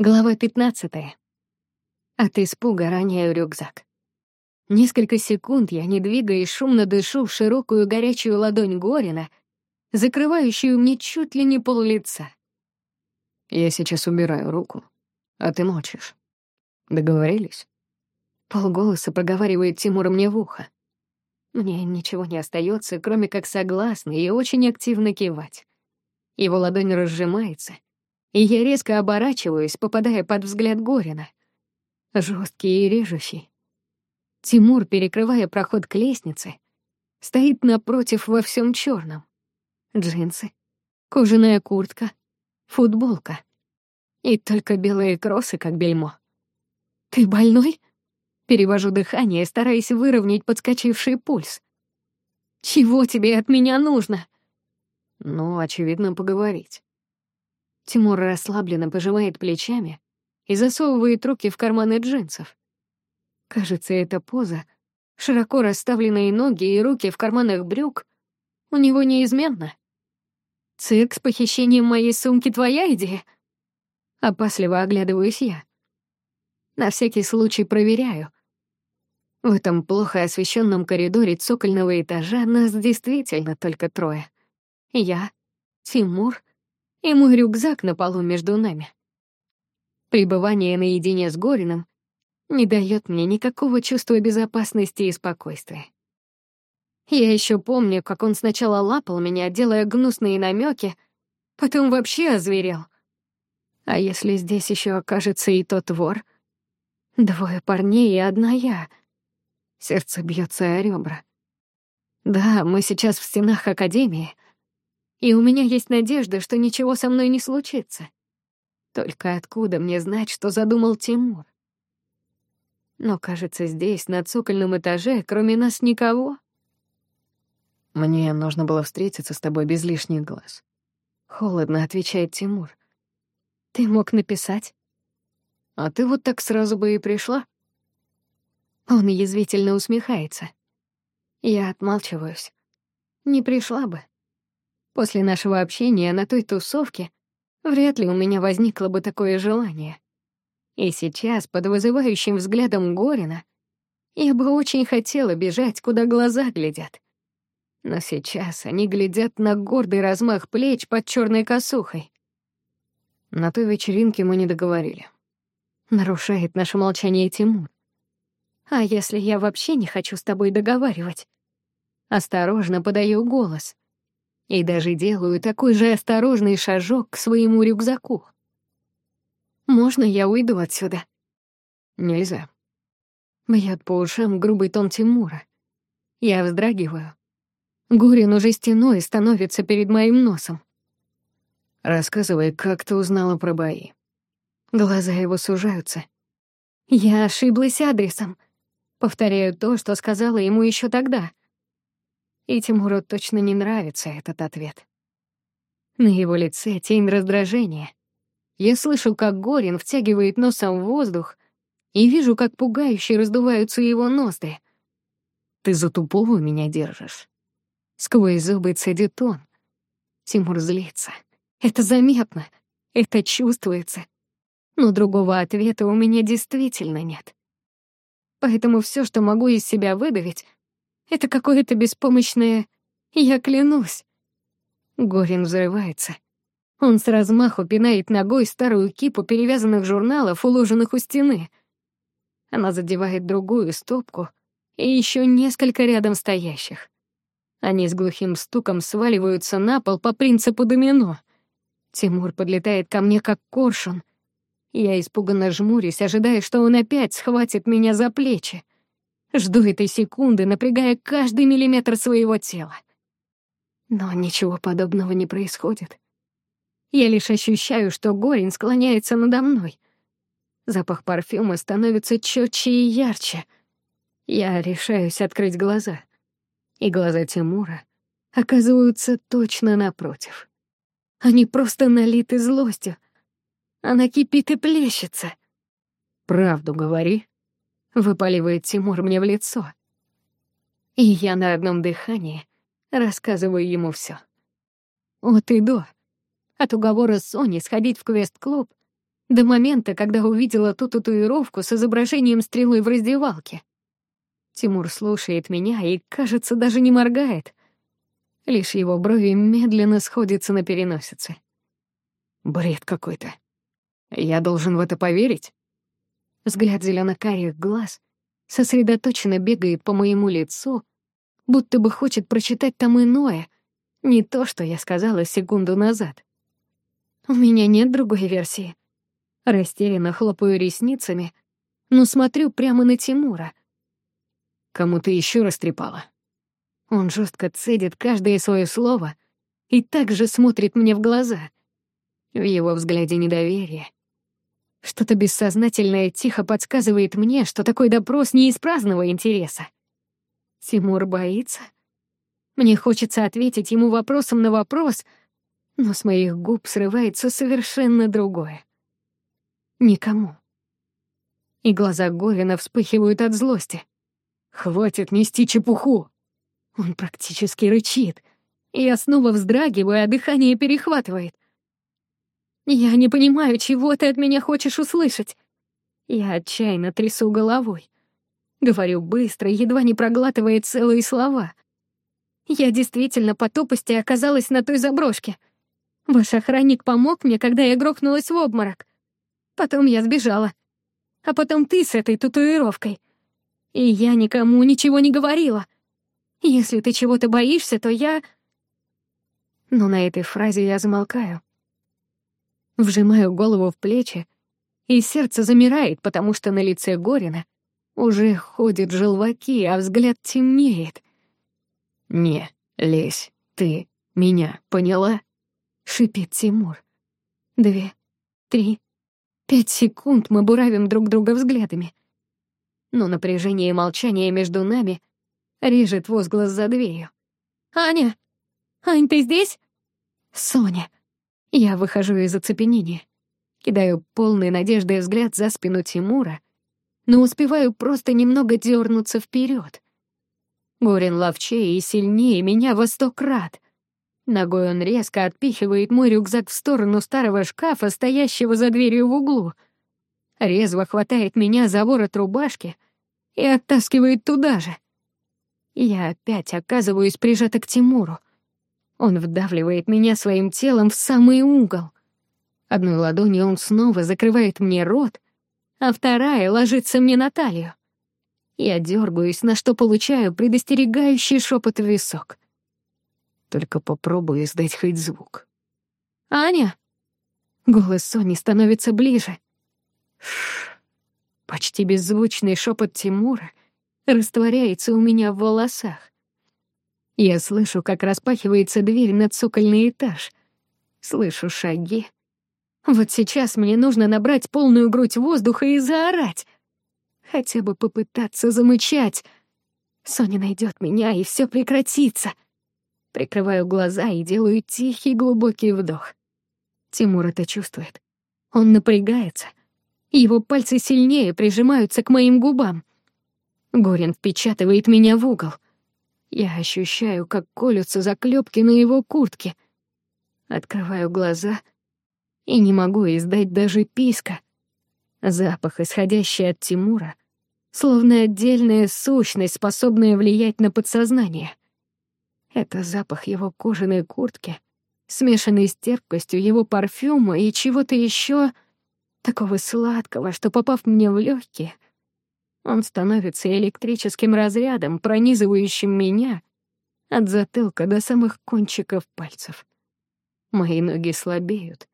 Глава 15. От испуга роняю рюкзак. Несколько секунд я, не двигаясь, шумно дышу в широкую горячую ладонь Горина, закрывающую мне чуть ли не пол лица. Я сейчас убираю руку, а ты молчишь. Договорились? Полголоса проговаривает Тимур мне в ухо. Мне ничего не остается, кроме как согласно и очень активно кивать. Его ладонь разжимается — и я резко оборачиваюсь, попадая под взгляд Горина. Жесткий и режущий. Тимур, перекрывая проход к лестнице, стоит напротив во всем черном. Джинсы, кожаная куртка, футболка и только белые кроссы, как бельмо. «Ты больной?» Перевожу дыхание, стараясь выровнять подскочивший пульс. «Чего тебе от меня нужно?» «Ну, очевидно, поговорить». Тимур расслабленно пожимает плечами и засовывает руки в карманы джинсов. Кажется, эта поза, широко расставленные ноги и руки в карманах брюк, у него неизменно. «Цирк с похищением моей сумки — твоя идея?» Опасливо оглядываюсь я. На всякий случай проверяю. В этом плохо освещенном коридоре цокольного этажа нас действительно только трое. Я, Тимур и мой рюкзак на полу между нами. Пребывание наедине с Гориным не дает мне никакого чувства безопасности и спокойствия. Я еще помню, как он сначала лапал меня, делая гнусные намеки, потом вообще озверел. А если здесь еще окажется и тот вор? Двое парней и одна я. Сердце бьется о ребра. Да, мы сейчас в стенах Академии — и у меня есть надежда, что ничего со мной не случится. Только откуда мне знать, что задумал Тимур? Но, кажется, здесь, на цокольном этаже, кроме нас никого. Мне нужно было встретиться с тобой без лишних глаз. Холодно отвечает Тимур. Ты мог написать? А ты вот так сразу бы и пришла? Он язвительно усмехается. Я отмалчиваюсь. Не пришла бы. После нашего общения на той тусовке вряд ли у меня возникло бы такое желание. И сейчас, под вызывающим взглядом Горина, я бы очень хотела бежать, куда глаза глядят. Но сейчас они глядят на гордый размах плеч под черной косухой. На той вечеринке мы не договорили. Нарушает наше молчание Тимур. А если я вообще не хочу с тобой договаривать? Осторожно подаю голос — и даже делаю такой же осторожный шажок к своему рюкзаку. «Можно я уйду отсюда?» «Нельзя». Бьет по ушам грубый тон Тимура. Я вздрагиваю. Гурин уже стеной становится перед моим носом. «Рассказывай, как ты узнала про бои?» Глаза его сужаются. Я ошиблась адресом. Повторяю то, что сказала ему еще тогда. И Тимуру точно не нравится этот ответ. На его лице тень раздражения. Я слышу, как Горин втягивает носом в воздух и вижу, как пугающе раздуваются его ноздри. «Ты за тупого меня держишь?» Сквозь зубы цедит он. Тимур злится. Это заметно, это чувствуется. Но другого ответа у меня действительно нет. Поэтому все, что могу из себя выдавить, это какое-то беспомощное «я клянусь». Горин взрывается. Он с размаху пинает ногой старую кипу перевязанных журналов, уложенных у стены. Она задевает другую стопку и еще несколько рядом стоящих. Они с глухим стуком сваливаются на пол по принципу домино. Тимур подлетает ко мне как коршун. Я испуганно жмурюсь, ожидая, что он опять схватит меня за плечи. Жду этой секунды, напрягая каждый миллиметр своего тела. Но ничего подобного не происходит. Я лишь ощущаю, что Горин склоняется надо мной. Запах парфюма становится четче и ярче. Я решаюсь открыть глаза. И глаза Тимура оказываются точно напротив. Они просто налиты злостью. Она кипит и плещется. «Правду говори», выпаливает Тимур мне в лицо. И я на одном дыхании рассказываю ему все. От и до. От уговора с Соней сходить в квест-клуб До момента, когда увидела ту татуировку с изображением стрелы в раздевалке. Тимур слушает меня и, кажется, даже не моргает. Лишь его брови медленно сходятся на переносице. Бред какой-то. Я должен в это поверить? Взгляд зелено-карих глаз сосредоточенно бегает по моему лицу, будто бы хочет прочитать там иное, не то, что я сказала секунду назад. У меня нет другой версии. Растерянно хлопаю ресницами, но смотрю прямо на Тимура. Кому ты еще растрепала? Он жестко цедит каждое свое слово и также смотрит мне в глаза. В его взгляде недоверие. Что-то бессознательное тихо подсказывает мне, что такой допрос не из праздного интереса. Тимур боится. Мне хочется ответить ему вопросом на вопрос, но с моих губ срывается совершенно другое. Никому. И глаза Горина вспыхивают от злости. «Хватит нести чепуху!» Он практически рычит. Я снова вздрагиваю, а дыхание перехватывает. Я не понимаю, чего ты от меня хочешь услышать. Я отчаянно трясу головой. Говорю быстро, едва не проглатывая целые слова. Я действительно по тупости оказалась на той заброшке. Ваш охранник помог мне, когда я грохнулась в обморок. Потом я сбежала. А потом ты с этой татуировкой. И я никому ничего не говорила. Если ты чего-то боишься, то я... Но на этой фразе я замолкаю. Вжимаю голову в плечи, и сердце замирает, потому что на лице Горина уже ходят желваки, а взгляд темнеет. «Не, лезь, ты меня поняла?» — шипит Тимур. Две, три, пять секунд мы буравим друг друга взглядами. Но напряжение и молчание между нами режет возглас за дверью. «Аня! Ань, ты здесь?» «Соня!» Я выхожу из оцепенения. Кидаю полный надежды взгляд за спину Тимура, но успеваю просто немного дернуться вперед. Горин ловчее и сильнее меня во сто крат. Ногой он резко отпихивает мой рюкзак в сторону старого шкафа, стоящего за дверью в углу. Резво хватает меня за ворот рубашки и оттаскивает туда же. Я опять оказываюсь прижата к Тимуру. Он вдавливает меня своим телом в самый угол. Одной ладонью он снова закрывает мне рот, а вторая ложится мне на талию. Я дергаюсь, на что получаю предостерегающий шепот в висок. Только попробуй издать хоть звук. «Аня!» Голос Сони становится ближе. Шш. Почти беззвучный шепот Тимура растворяется у меня в волосах. Я слышу, как распахивается дверь на цокольный этаж. Слышу шаги. Вот сейчас мне нужно набрать полную грудь воздуха и заорать. Хотя бы попытаться замычать. Соня найдет меня, и все прекратится. Прикрываю глаза и делаю тихий глубокий вдох. Тимур это чувствует. Он напрягается. Его пальцы сильнее прижимаются к моим губам. Горин впечатывает меня в угол — я ощущаю, как колются заклепки на его куртке. Открываю глаза и не могу издать даже писка. Запах, исходящий от Тимура, словно отдельная сущность, способная влиять на подсознание. Это запах его кожаной куртки, смешанный с терпкостью его парфюма и чего-то еще такого сладкого, что, попав мне в легкие, он становится электрическим разрядом, пронизывающим меня от затылка до самых кончиков пальцев. Мои ноги слабеют.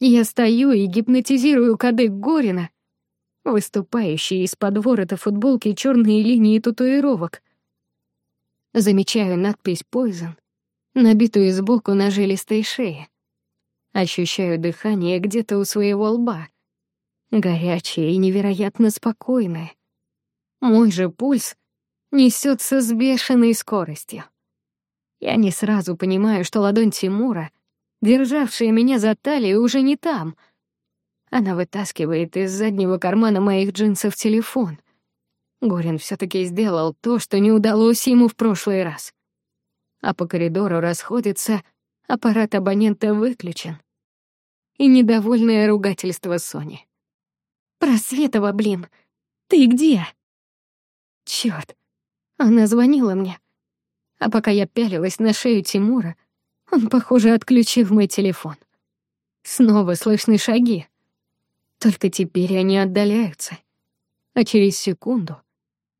Я стою и гипнотизирую кадык Горина, выступающие из-под ворота футболки черные линии татуировок. Замечаю надпись «Poison», набитую сбоку на жилистой шее. Ощущаю дыхание где-то у своего лба. Горячее и невероятно спокойное. Мой же пульс несется с бешеной скоростью. Я не сразу понимаю, что ладонь Тимура, державшая меня за талию, уже не там. Она вытаскивает из заднего кармана моих джинсов телефон. Горин все таки сделал то, что не удалось ему в прошлый раз. А по коридору расходится, аппарат абонента выключен. и недовольное ругательство Сони. «Просветова, блин! Ты где?» Чёрт! Она звонила мне. А пока я пялилась на шею Тимура, он, похоже, отключил мой телефон. Снова слышны шаги. Только теперь они отдаляются. А через секунду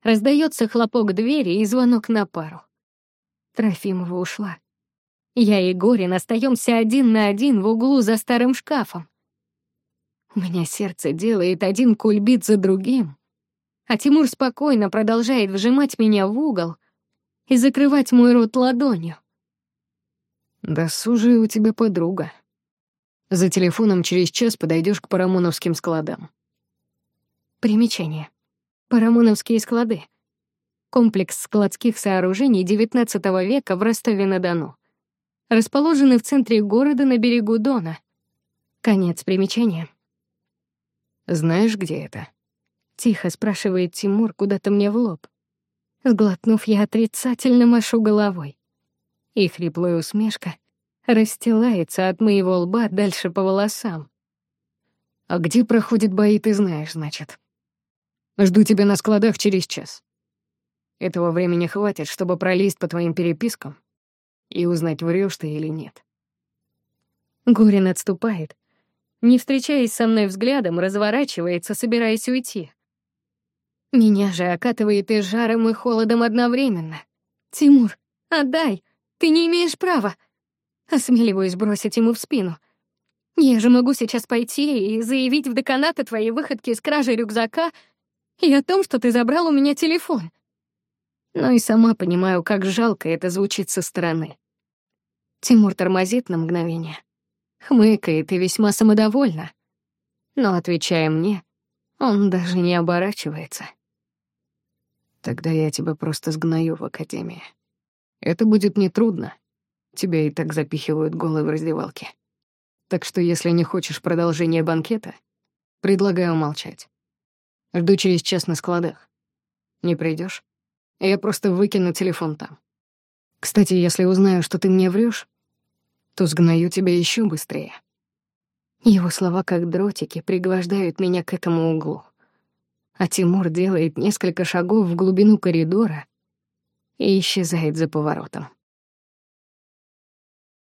раздается хлопок двери и звонок на пару. Трофимова ушла. Я и Горин остаемся один на один в углу за старым шкафом. У меня сердце делает один кульбит за другим, а Тимур спокойно продолжает вжимать меня в угол и закрывать мой рот ладонью. «Досужая у тебя подруга. За телефоном через час подойдешь к парамоновским складам». Примечание. Парамоновские склады. Комплекс складских сооружений XIX века в Ростове-на-Дону. Расположены в центре города на берегу Дона. Конец примечания. «Знаешь, где это?» Тихо спрашивает Тимур куда-то мне в лоб. Сглотнув, я отрицательно машу головой. И хриплая усмешка расстилается от моего лба дальше по волосам. «А где проходят бои, ты знаешь, значит. Жду тебя на складах через час. Этого времени хватит, чтобы пролезть по твоим перепискам и узнать, врёшь ты или нет». Гурин отступает, не встречаясь со мной взглядом, разворачивается, собираясь уйти. Меня же окатывает и жаром, и холодом одновременно. «Тимур, отдай! Ты не имеешь права!» Осмеливаюсь бросить ему в спину. «Я же могу сейчас пойти и заявить в деканат о твоей выходке с кражей рюкзака и о том, что ты забрал у меня телефон». Но и сама понимаю, как жалко это звучит со стороны. Тимур тормозит на мгновение, хмыкает и весьма самодовольно. Но, отвечая мне, он даже не оборачивается. Тогда я тебя просто сгною в академии. Это будет нетрудно. Тебя и так запихивают голой в раздевалке. Так что если не хочешь продолжения банкета, предлагаю молчать. Жду через час на складах. Не придешь? Я просто выкину телефон там. Кстати, если узнаю, что ты мне врешь, то сгною тебя еще быстрее. Его слова, как дротики, пригвождают меня к этому углу а Тимур делает несколько шагов в глубину коридора и исчезает за поворотом.